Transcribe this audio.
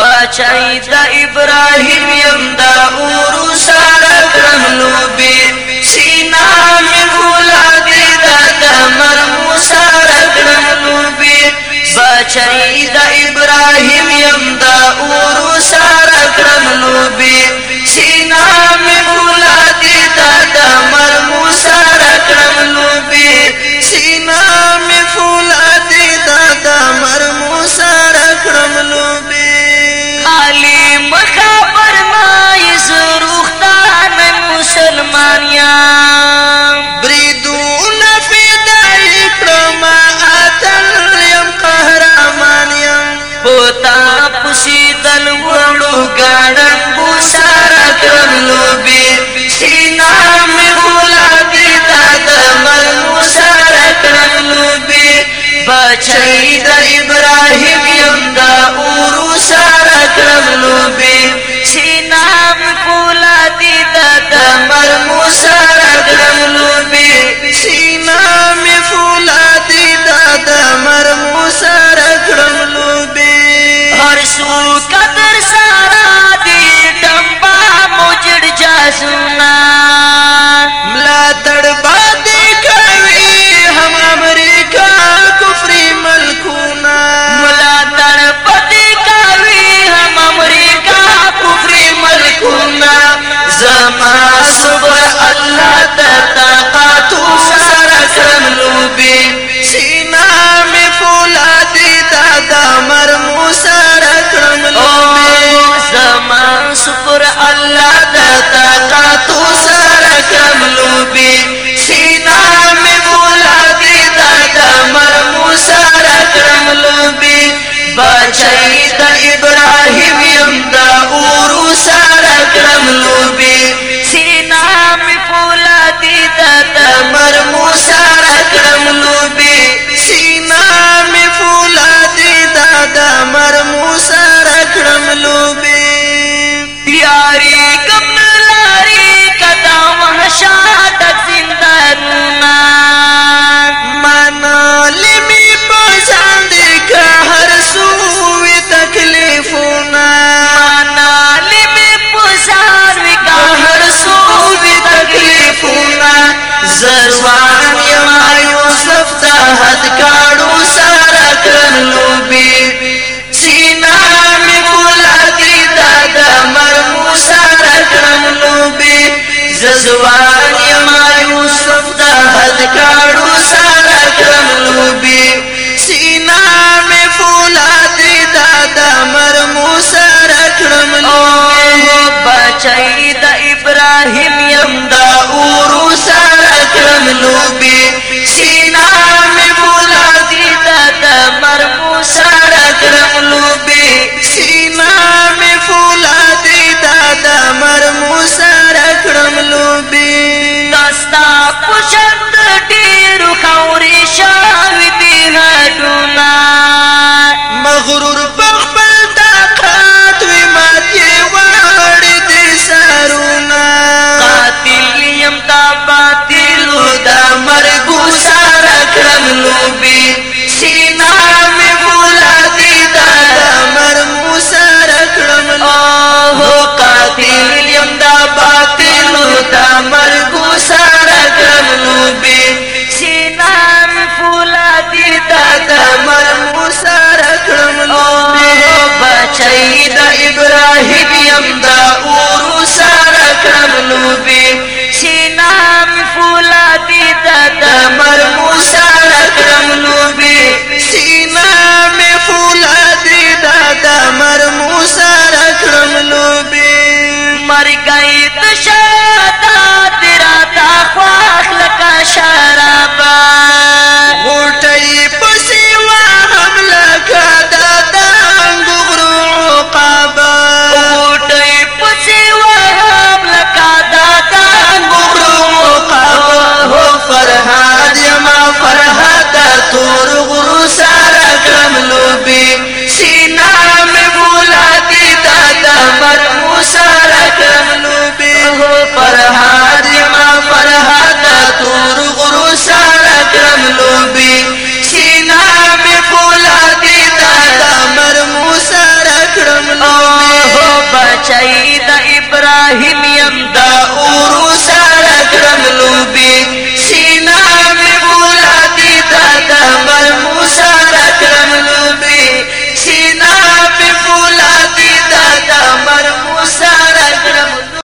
بچای د ابراهیم يم دا ورو سره کړلو به سینا شي دل وړو ګاډه ززوان یما یوسف دا حد کا تشا تا تیرا تا خواخ لکا شا